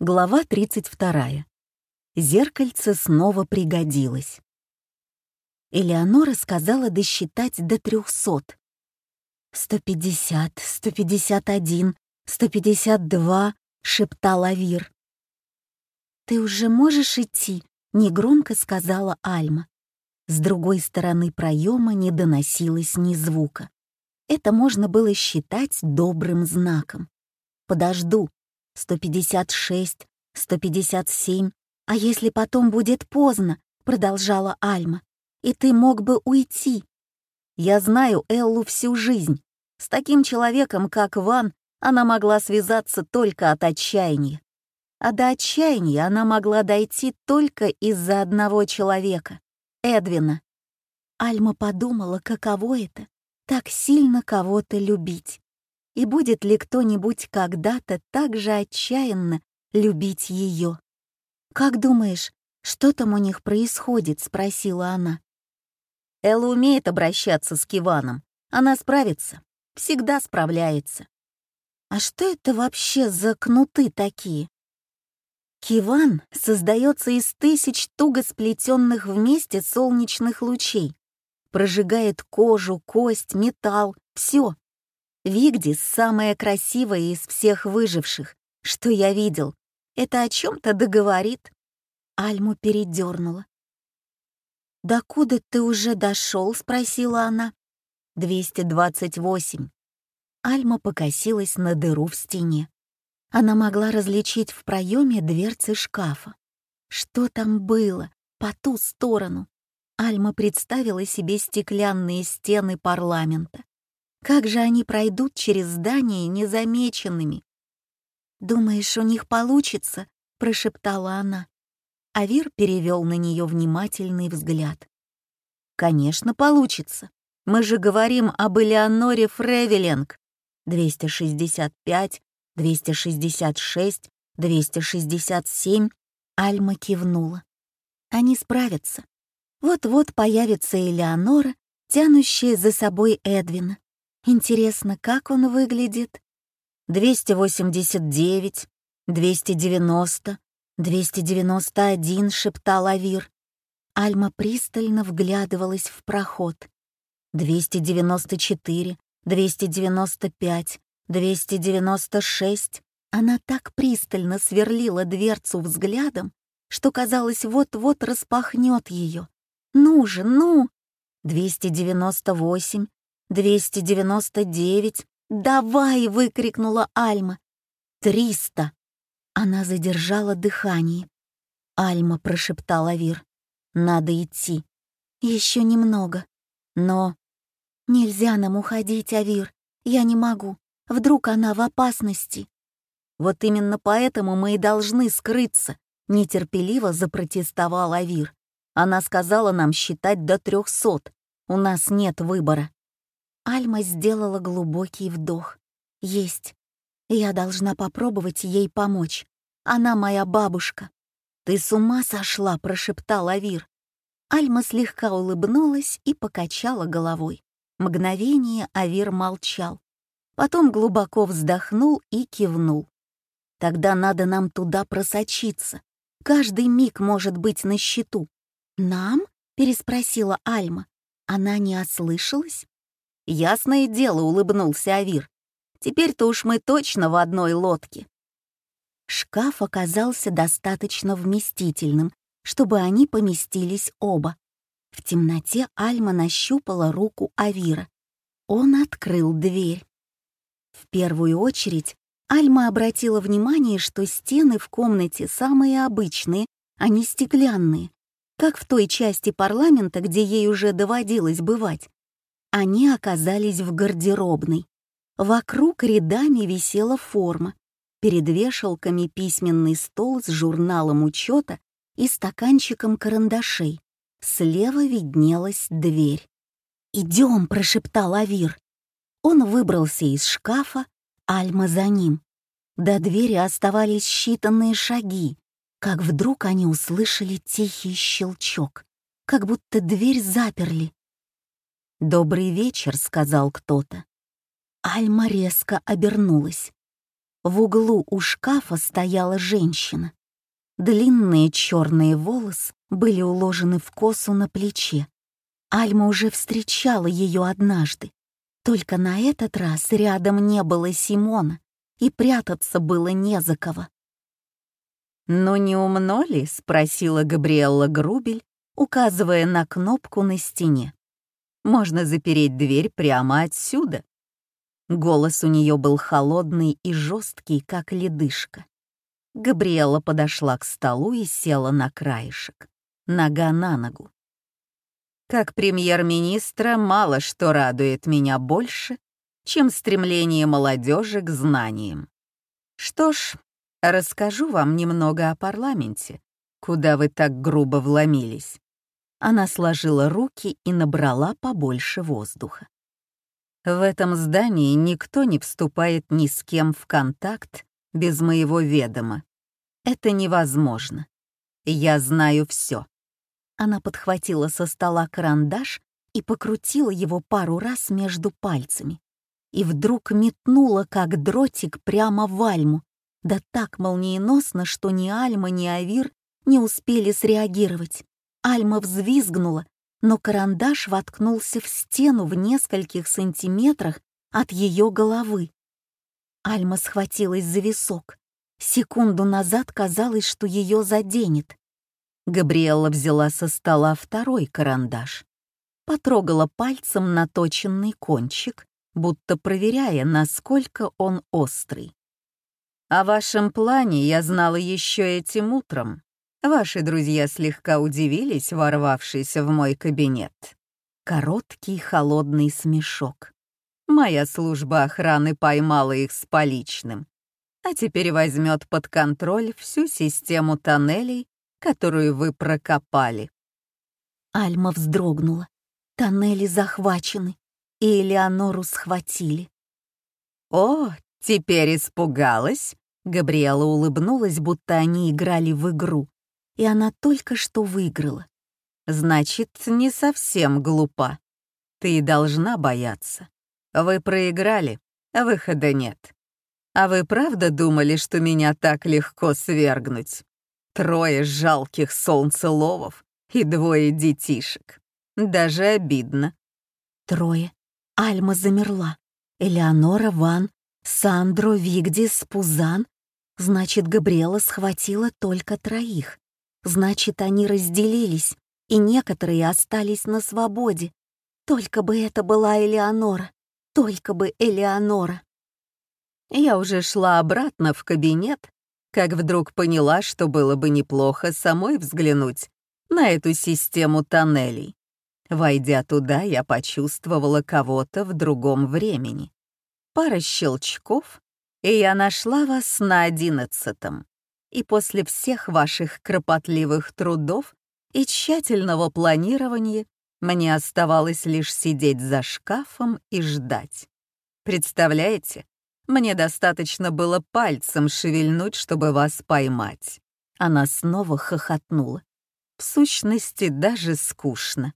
Глава 32. Зеркальце снова пригодилось. Элеонора сказала досчитать до трехсот. «Сто пятьдесят, сто пятьдесят один, сто пятьдесят два», — шептал Авир. «Ты уже можешь идти?» — негромко сказала Альма. С другой стороны проема не доносилось ни звука. Это можно было считать добрым знаком. «Подожду», 156, 157. А если потом будет поздно, продолжала Альма, и ты мог бы уйти? Я знаю Эллу всю жизнь. С таким человеком, как Ван, она могла связаться только от отчаяния. А до отчаяния она могла дойти только из-за одного человека — Эдвина. Альма подумала, каково это — так сильно кого-то любить и будет ли кто-нибудь когда-то так же отчаянно любить ее. «Как думаешь, что там у них происходит?» — спросила она. Элла умеет обращаться с Киваном. Она справится. Всегда справляется. А что это вообще за кнуты такие? Киван создается из тысяч туго сплетенных вместе солнечных лучей. Прожигает кожу, кость, металл, все. Вигдис самая красивая из всех выживших, что я видел. Это о чем-то договорит. Альму передернула. «До куда ты уже дошел?» — спросила она. «228». Альма покосилась на дыру в стене. Она могла различить в проеме дверцы шкафа. Что там было по ту сторону? Альма представила себе стеклянные стены парламента. Как же они пройдут через здание незамеченными? «Думаешь, у них получится?» — прошептала она. Авир перевел на нее внимательный взгляд. «Конечно, получится. Мы же говорим об Элеоноре Фревеленг. 265, 266, 267». Альма кивнула. «Они справятся. Вот-вот появится Элеонора, тянущая за собой Эдвина. Интересно, как он выглядит? 289, 290, 291, шептал Авир. Альма пристально вглядывалась в проход. 294, 295, 296. Она так пристально сверлила дверцу взглядом, что, казалось, вот-вот распахнет ее. «Ну же, ну!» 298, «Двести девяносто девять! Давай!» — выкрикнула Альма. «Триста!» Она задержала дыхание. «Альма», — прошептал Авир, — «надо идти. Еще немного. Но...» «Нельзя нам уходить, Авир. Я не могу. Вдруг она в опасности?» «Вот именно поэтому мы и должны скрыться», — нетерпеливо запротестовал Авир. «Она сказала нам считать до трехсот. У нас нет выбора». Альма сделала глубокий вдох. «Есть. Я должна попробовать ей помочь. Она моя бабушка». «Ты с ума сошла?» — прошептал Авир. Альма слегка улыбнулась и покачала головой. Мгновение Авир молчал. Потом глубоко вздохнул и кивнул. «Тогда надо нам туда просочиться. Каждый миг может быть на счету». «Нам?» — переспросила Альма. Она не ослышалась? «Ясное дело», — улыбнулся Авир. «Теперь-то уж мы точно в одной лодке». Шкаф оказался достаточно вместительным, чтобы они поместились оба. В темноте Альма нащупала руку Авира. Он открыл дверь. В первую очередь Альма обратила внимание, что стены в комнате самые обычные, а не стеклянные, как в той части парламента, где ей уже доводилось бывать. Они оказались в гардеробной. Вокруг рядами висела форма. Перед вешалками письменный стол с журналом учета и стаканчиком карандашей. Слева виднелась дверь. «Идем», — прошептал Авир. Он выбрался из шкафа, Альма за ним. До двери оставались считанные шаги, как вдруг они услышали тихий щелчок, как будто дверь заперли. «Добрый вечер», — сказал кто-то. Альма резко обернулась. В углу у шкафа стояла женщина. Длинные черные волосы были уложены в косу на плече. Альма уже встречала ее однажды. Только на этот раз рядом не было Симона, и прятаться было не за кого. «Ну не умно ли?» — спросила Габриэлла Грубель, указывая на кнопку на стене. «Можно запереть дверь прямо отсюда». Голос у нее был холодный и жесткий, как ледышка. Габриэла подошла к столу и села на краешек, нога на ногу. Как премьер-министра мало что радует меня больше, чем стремление молодежи к знаниям. Что ж, расскажу вам немного о парламенте, куда вы так грубо вломились. Она сложила руки и набрала побольше воздуха. В этом здании никто не вступает ни с кем в контакт без моего ведома. Это невозможно. Я знаю все. Она подхватила со стола карандаш и покрутила его пару раз между пальцами. И вдруг метнула, как дротик, прямо в Альму. Да так молниеносно, что ни Альма, ни Авир не успели среагировать. Альма взвизгнула, но карандаш воткнулся в стену в нескольких сантиметрах от ее головы. Альма схватилась за висок. Секунду назад казалось, что ее заденет. Габриэлла взяла со стола второй карандаш, потрогала пальцем наточенный кончик, будто проверяя, насколько он острый. «О вашем плане я знала еще этим утром», Ваши друзья слегка удивились, ворвавшись в мой кабинет. Короткий холодный смешок. Моя служба охраны поймала их с поличным, а теперь возьмет под контроль всю систему тоннелей, которую вы прокопали. Альма вздрогнула. Тоннели захвачены, и Элеонору схватили. «О, теперь испугалась?» Габриэла улыбнулась, будто они играли в игру и она только что выиграла. Значит, не совсем глупа. Ты должна бояться. Вы проиграли, выхода нет. А вы правда думали, что меня так легко свергнуть? Трое жалких солнцеловов и двое детишек. Даже обидно. Трое. Альма замерла. Элеонора, Ван, Сандро, Вигдис, Пузан. Значит, Габриэла схватила только троих. Значит, они разделились, и некоторые остались на свободе. Только бы это была Элеонора, только бы Элеонора. Я уже шла обратно в кабинет, как вдруг поняла, что было бы неплохо самой взглянуть на эту систему тоннелей. Войдя туда, я почувствовала кого-то в другом времени. Пара щелчков, и я нашла вас на одиннадцатом и после всех ваших кропотливых трудов и тщательного планирования мне оставалось лишь сидеть за шкафом и ждать. Представляете, мне достаточно было пальцем шевельнуть, чтобы вас поймать. Она снова хохотнула. В сущности, даже скучно.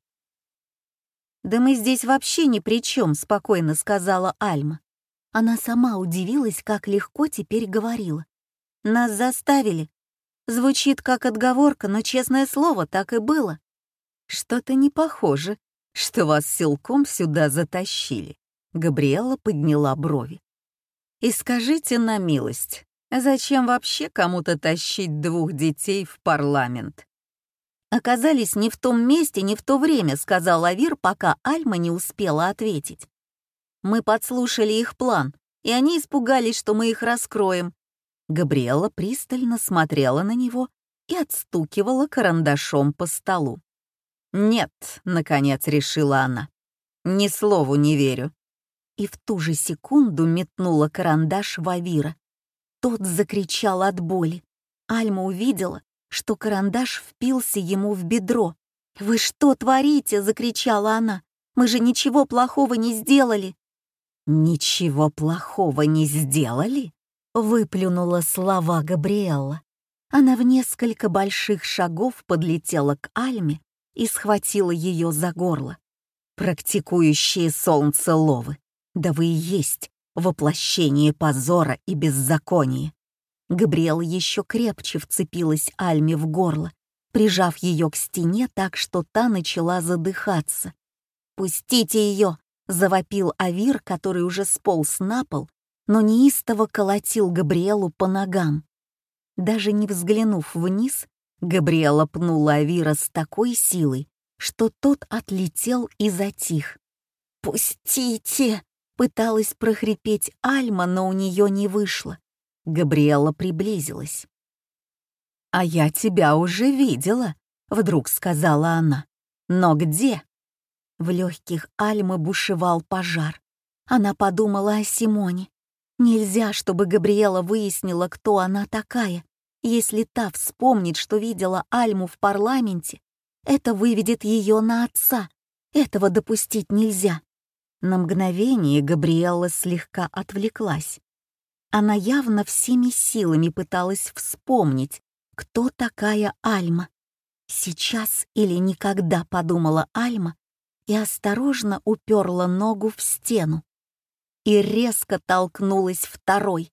«Да мы здесь вообще ни при чем», — спокойно сказала Альма. Она сама удивилась, как легко теперь говорила. Нас заставили. Звучит как отговорка, но, честное слово, так и было. Что-то не похоже, что вас силком сюда затащили. Габриэла подняла брови. И скажите на милость, зачем вообще кому-то тащить двух детей в парламент? «Оказались не в том месте, не в то время», — сказал Авир, пока Альма не успела ответить. «Мы подслушали их план, и они испугались, что мы их раскроем. Габриэла пристально смотрела на него и отстукивала карандашом по столу. «Нет», — наконец решила она, — «ни слову не верю». И в ту же секунду метнула карандаш в Авира. Тот закричал от боли. Альма увидела, что карандаш впился ему в бедро. «Вы что творите?» — закричала она. «Мы же ничего плохого не сделали!» «Ничего плохого не сделали?» Выплюнула слова Габриэлла. Она в несколько больших шагов подлетела к Альме и схватила ее за горло. «Практикующие солнцеловы, да вы и есть воплощение позора и беззакония. Габриэл еще крепче вцепилась Альме в горло, прижав ее к стене так, что та начала задыхаться. «Пустите ее!» — завопил Авир, который уже сполз на пол, но неистово колотил Габриэлу по ногам. Даже не взглянув вниз, Габриэла пнула Авира с такой силой, что тот отлетел и затих. «Пустите!» — пыталась прохрипеть Альма, но у нее не вышло. Габриэла приблизилась. «А я тебя уже видела», — вдруг сказала она. «Но где?» В легких Альмы бушевал пожар. Она подумала о Симоне. Нельзя, чтобы Габриэла выяснила, кто она такая. Если та вспомнит, что видела Альму в парламенте, это выведет ее на отца. Этого допустить нельзя. На мгновение Габриэлла слегка отвлеклась. Она явно всеми силами пыталась вспомнить, кто такая Альма. Сейчас или никогда подумала Альма и осторожно уперла ногу в стену. И резко толкнулась второй.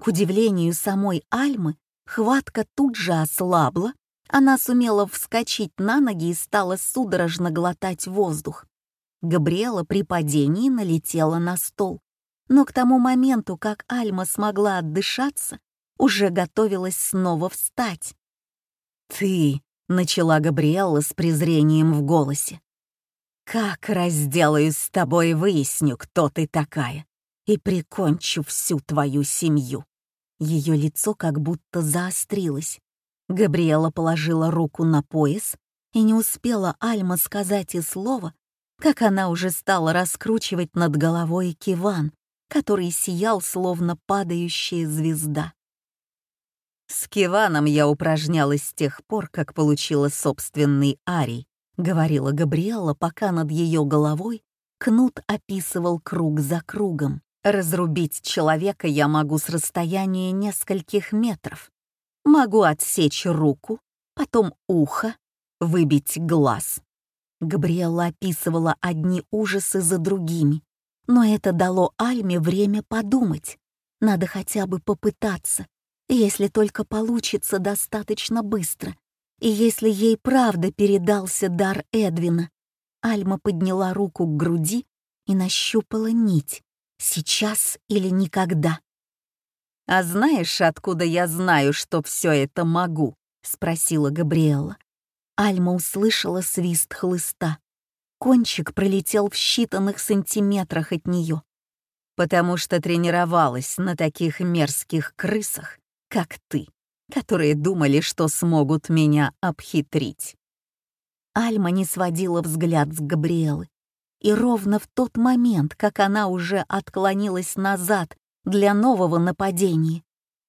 К удивлению самой Альмы, хватка тут же ослабла, она сумела вскочить на ноги и стала судорожно глотать воздух. Габриэла при падении налетела на стол. Но к тому моменту, как Альма смогла отдышаться, уже готовилась снова встать. «Ты», — начала Габриэлла с презрением в голосе, «как разделаюсь с тобой и выясню, кто ты такая, и прикончу всю твою семью». Ее лицо как будто заострилось. Габриэла положила руку на пояс, и не успела Альма сказать и слова, как она уже стала раскручивать над головой киван, который сиял, словно падающая звезда. С Киваном я упражнялась с тех пор, как получила собственный арий, говорила Габриэла, пока над ее головой кнут описывал круг за кругом. Разрубить человека я могу с расстояния нескольких метров. Могу отсечь руку, потом ухо, выбить глаз. Габриэла описывала одни ужасы за другими, но это дало Альме время подумать. Надо хотя бы попытаться, если только получится достаточно быстро. И если ей правда передался дар Эдвина. Альма подняла руку к груди и нащупала нить. Сейчас или никогда. «А знаешь, откуда я знаю, что все это могу?» — спросила Габриэла. Альма услышала свист хлыста. Кончик пролетел в считанных сантиметрах от нее. «Потому что тренировалась на таких мерзких крысах, как ты, которые думали, что смогут меня обхитрить». Альма не сводила взгляд с Габриэлы. И ровно в тот момент, как она уже отклонилась назад для нового нападения,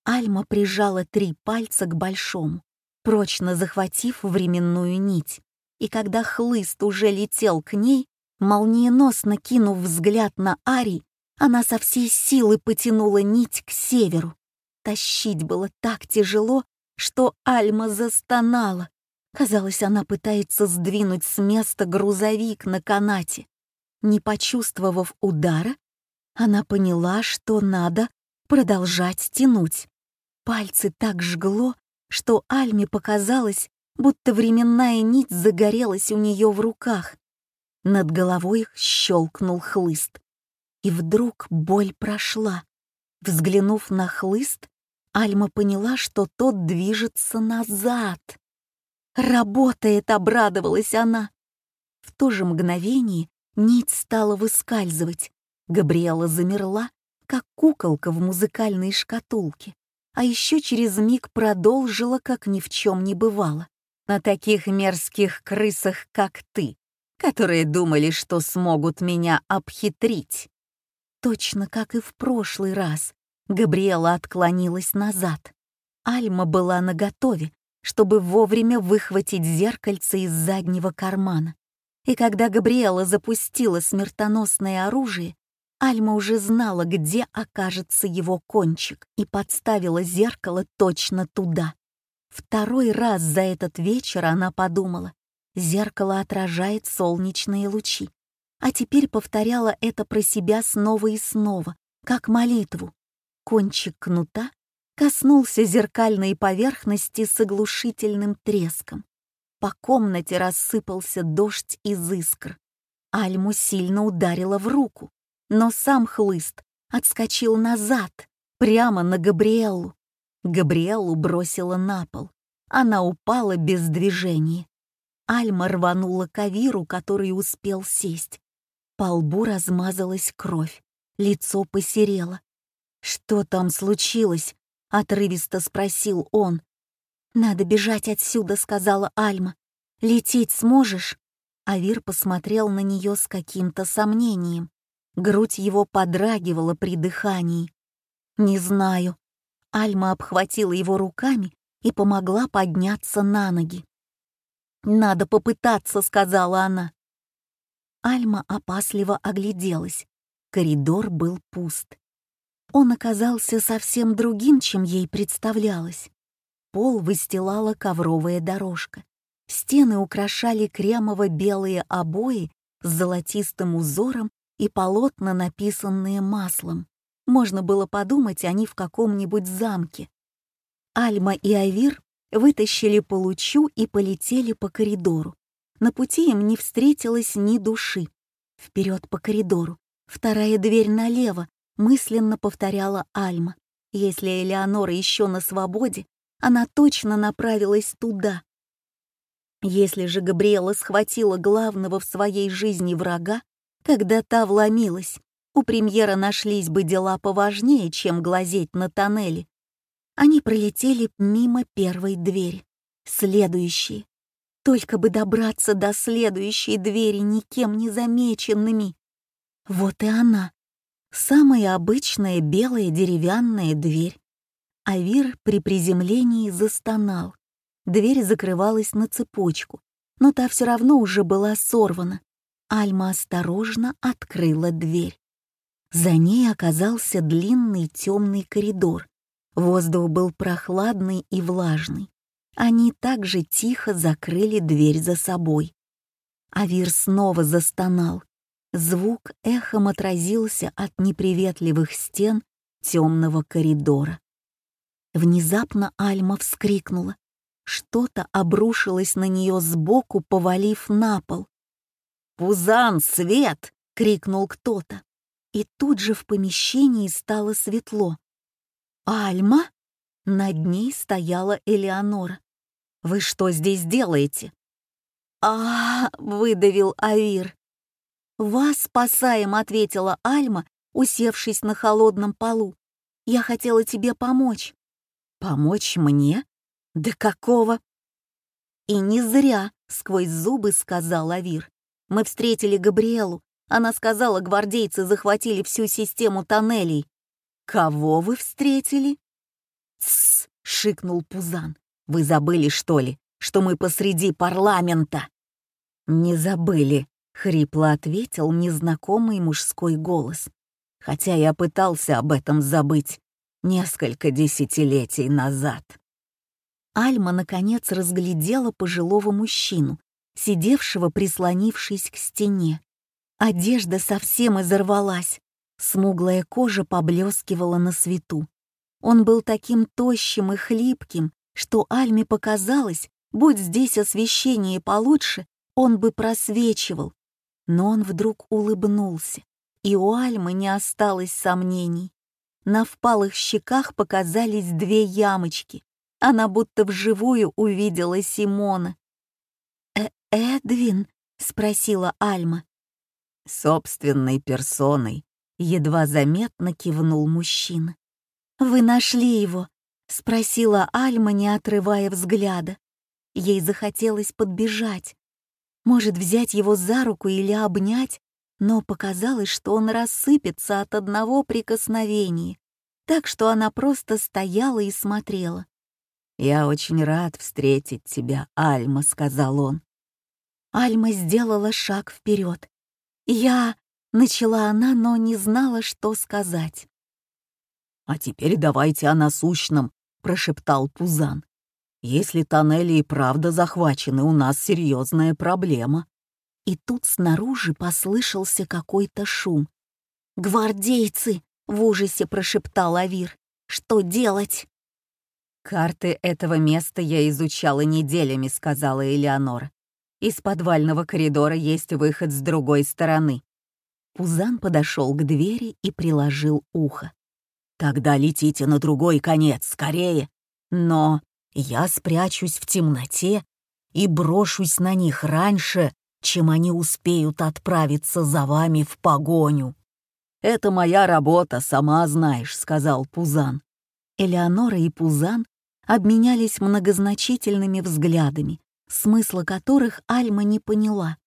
Альма прижала три пальца к большому прочно захватив временную нить. И когда хлыст уже летел к ней, молниеносно кинув взгляд на Ари, она со всей силы потянула нить к северу. Тащить было так тяжело, что Альма застонала. Казалось, она пытается сдвинуть с места грузовик на канате. Не почувствовав удара, она поняла, что надо продолжать тянуть. Пальцы так жгло, что Альме показалось, будто временная нить загорелась у нее в руках. Над головой щелкнул хлыст. И вдруг боль прошла. Взглянув на хлыст, Альма поняла, что тот движется назад. «Работает!» — обрадовалась она. В то же мгновение нить стала выскальзывать. Габриэла замерла, как куколка в музыкальной шкатулке а еще через миг продолжила, как ни в чем не бывало. На таких мерзких крысах, как ты, которые думали, что смогут меня обхитрить. Точно как и в прошлый раз, Габриэла отклонилась назад. Альма была наготове, чтобы вовремя выхватить зеркальце из заднего кармана. И когда Габриэла запустила смертоносное оружие, Альма уже знала, где окажется его кончик, и подставила зеркало точно туда. Второй раз за этот вечер она подумала, зеркало отражает солнечные лучи. А теперь повторяла это про себя снова и снова, как молитву. Кончик кнута коснулся зеркальной поверхности с оглушительным треском. По комнате рассыпался дождь из искр. Альму сильно ударило в руку, но сам хлыст отскочил назад, прямо на Габриэлу. Габриэлу бросила на пол. Она упала без движения. Альма рванула к Авиру, который успел сесть. По лбу размазалась кровь, лицо посерело. «Что там случилось?» — отрывисто спросил он. «Надо бежать отсюда», — сказала Альма. «Лететь сможешь?» Авир посмотрел на нее с каким-то сомнением. Грудь его подрагивала при дыхании. «Не знаю». Альма обхватила его руками и помогла подняться на ноги. «Надо попытаться», — сказала она. Альма опасливо огляделась. Коридор был пуст. Он оказался совсем другим, чем ей представлялось. Пол выстилала ковровая дорожка. Стены украшали кремово-белые обои с золотистым узором и полотна, написанные маслом. Можно было подумать, они в каком-нибудь замке. Альма и Авир вытащили по лучу и полетели по коридору. На пути им не встретилось ни души. Вперед по коридору, вторая дверь налево, мысленно повторяла Альма. Если Элеонора еще на свободе, она точно направилась туда. Если же Габриэла схватила главного в своей жизни врага, когда та вломилась, у премьера нашлись бы дела поважнее, чем глазеть на тоннели. Они пролетели мимо первой двери. Следующие. Только бы добраться до следующей двери никем не замеченными. Вот и она. Самая обычная белая деревянная дверь. Авир при приземлении застонал. Дверь закрывалась на цепочку, но та все равно уже была сорвана. Альма осторожно открыла дверь. За ней оказался длинный темный коридор. Воздух был прохладный и влажный. Они также тихо закрыли дверь за собой. Авир снова застонал. Звук эхом отразился от неприветливых стен темного коридора. Внезапно Альма вскрикнула. Что-то обрушилось на нее сбоку, повалив на пол. «Пузан, свет!» — крикнул кто-то. И тут же в помещении стало светло. «Альма?» Над ней стояла Элеонора. «Вы что здесь делаете?» а, выдавил Авир. «Вас спасаем», — ответила Альма, усевшись на холодном полу. «Я хотела тебе помочь». «Помочь мне? Да какого?» «И не зря», — сквозь зубы сказал Авир. «Мы встретили Габриэлу. Она сказала, гвардейцы захватили всю систему тоннелей». «Кого вы встретили?» «Тссс», — шикнул Пузан. «Вы забыли, что ли, что мы посреди парламента?» «Не забыли», — хрипло ответил незнакомый мужской голос. «Хотя я пытался об этом забыть несколько десятилетий назад. Альма, наконец, разглядела пожилого мужчину, сидевшего, прислонившись к стене. Одежда совсем изорвалась, смуглая кожа поблескивала на свету. Он был таким тощим и хлипким, что Альме показалось, будь здесь освещение получше, он бы просвечивал. Но он вдруг улыбнулся, и у Альмы не осталось сомнений. На впалых щеках показались две ямочки. Она будто вживую увидела Симона. «Э «Эдвин?» — спросила Альма. «Собственной персоной», — едва заметно кивнул мужчина. «Вы нашли его?» — спросила Альма, не отрывая взгляда. Ей захотелось подбежать. Может, взять его за руку или обнять, но показалось, что он рассыпется от одного прикосновения, так что она просто стояла и смотрела. «Я очень рад встретить тебя, Альма», — сказал он. Альма сделала шаг вперед. «Я...» — начала она, но не знала, что сказать. «А теперь давайте о насущном», — прошептал Пузан. «Если тоннели и правда захвачены, у нас серьезная проблема». И тут снаружи послышался какой-то шум. «Гвардейцы!» — в ужасе прошептал Авир. «Что делать?» «Карты этого места я изучала неделями», — сказала Элеонора. «Из подвального коридора есть выход с другой стороны». Пузан подошел к двери и приложил ухо. «Тогда летите на другой конец, скорее! Но я спрячусь в темноте и брошусь на них раньше, чем они успеют отправиться за вами в погоню». «Это моя работа, сама знаешь», — сказал Пузан. Элеонора и Пузан обменялись многозначительными взглядами, смысла которых Альма не поняла.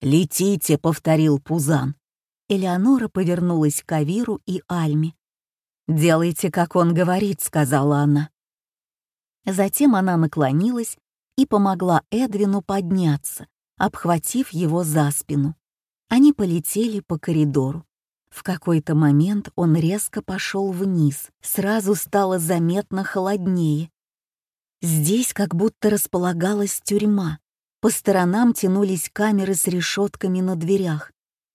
«Летите», — повторил Пузан. Элеонора повернулась к Авиру и Альме. «Делайте, как он говорит», — сказала она. Затем она наклонилась и помогла Эдвину подняться, обхватив его за спину. Они полетели по коридору. В какой-то момент он резко пошел вниз, сразу стало заметно холоднее. Здесь как будто располагалась тюрьма. По сторонам тянулись камеры с решетками на дверях.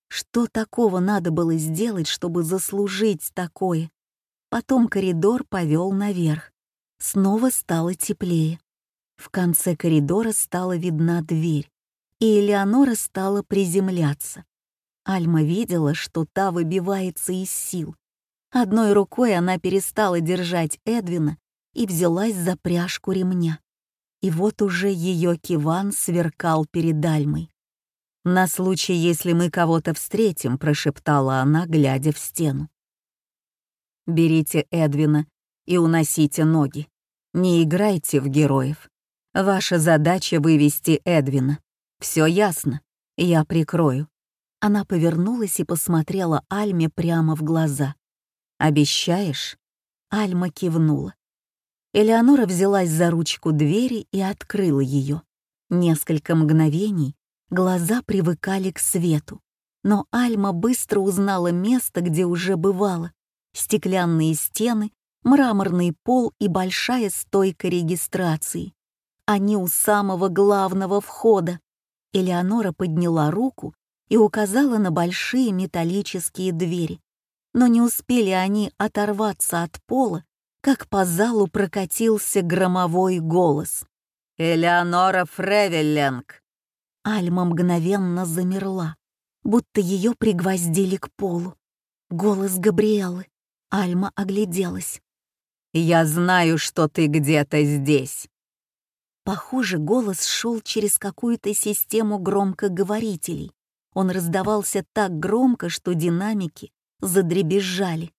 Что такого надо было сделать, чтобы заслужить такое? Потом коридор повел наверх. Снова стало теплее. В конце коридора стала видна дверь, и Элеонора стала приземляться. Альма видела, что та выбивается из сил. Одной рукой она перестала держать Эдвина и взялась за пряжку ремня. И вот уже ее киван сверкал перед Альмой. «На случай, если мы кого-то встретим», — прошептала она, глядя в стену. «Берите Эдвина и уносите ноги. Не играйте в героев. Ваша задача — вывести Эдвина. Все ясно. Я прикрою. Она повернулась и посмотрела Альме прямо в глаза. «Обещаешь?» Альма кивнула. Элеонора взялась за ручку двери и открыла ее. Несколько мгновений глаза привыкали к свету, но Альма быстро узнала место, где уже бывала. Стеклянные стены, мраморный пол и большая стойка регистрации. Они у самого главного входа. Элеонора подняла руку и указала на большие металлические двери. Но не успели они оторваться от пола, как по залу прокатился громовой голос. «Элеонора Фревелленг!» Альма мгновенно замерла, будто ее пригвоздили к полу. Голос Габриэлы. Альма огляделась. «Я знаю, что ты где-то здесь». Похоже, голос шел через какую-то систему громкоговорителей. Он раздавался так громко, что динамики задребезжали.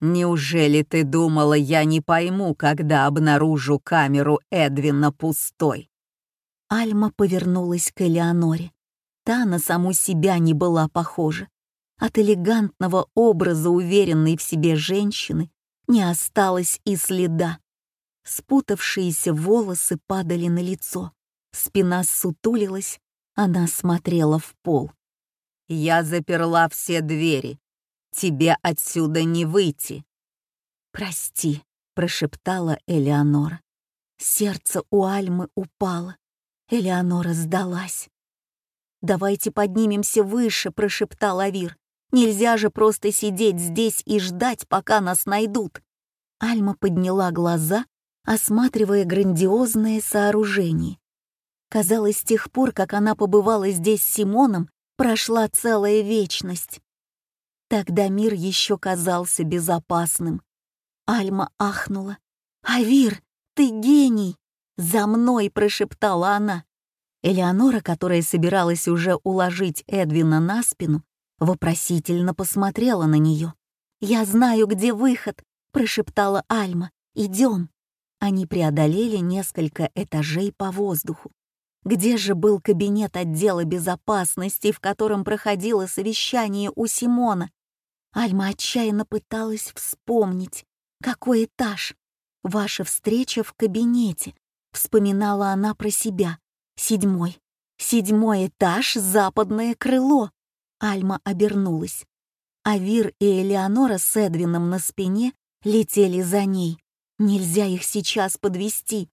«Неужели ты думала, я не пойму, когда обнаружу камеру Эдвина пустой?» Альма повернулась к Элеоноре. Та на саму себя не была похожа. От элегантного образа уверенной в себе женщины не осталось и следа. Спутавшиеся волосы падали на лицо, спина сутулилась, она смотрела в пол. Я заперла все двери. Тебе отсюда не выйти. Прости, прошептала Элеонора. Сердце у Альмы упало. Элеонора сдалась. «Давайте поднимемся выше», — прошептал Авир. «Нельзя же просто сидеть здесь и ждать, пока нас найдут». Альма подняла глаза, осматривая грандиозное сооружение. Казалось, с тех пор, как она побывала здесь с Симоном, прошла целая вечность. Тогда мир еще казался безопасным. Альма ахнула. «Авир, ты гений!» «За мной!» — прошептала она. Элеонора, которая собиралась уже уложить Эдвина на спину, вопросительно посмотрела на нее. «Я знаю, где выход!» — прошептала Альма. «Идем!» Они преодолели несколько этажей по воздуху. Где же был кабинет отдела безопасности, в котором проходило совещание у Симона? Альма отчаянно пыталась вспомнить, какой этаж. Ваша встреча в кабинете. Вспоминала она про себя. Седьмой. Седьмой этаж, западное крыло. Альма обернулась. Авир и Элеонора с Эдвином на спине летели за ней. Нельзя их сейчас подвести.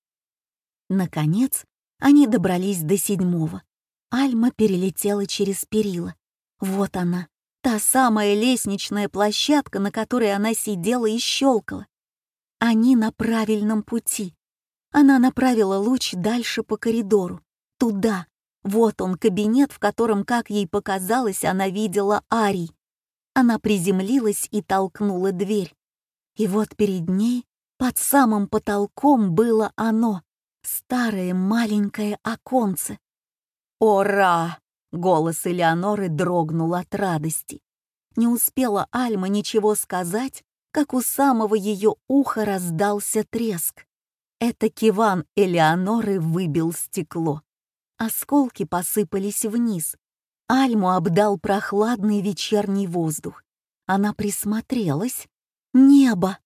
Наконец, они добрались до седьмого. Альма перелетела через перила. Вот она, Та самая лестничная площадка, на которой она сидела и щелкала. Они на правильном пути. Она направила луч дальше по коридору. Туда. Вот он, кабинет, в котором, как ей показалось, она видела Арий. Она приземлилась и толкнула дверь. И вот перед ней, под самым потолком, было оно, старое маленькое оконце. «Ура!» — голос Элеоноры дрогнул от радости. Не успела Альма ничего сказать, как у самого ее уха раздался треск. Это киван Элеоноры выбил стекло. Осколки посыпались вниз. Альму обдал прохладный вечерний воздух. Она присмотрелась. Небо!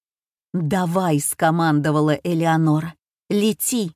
«Давай!» — скомандовала Элеонора. «Лети!»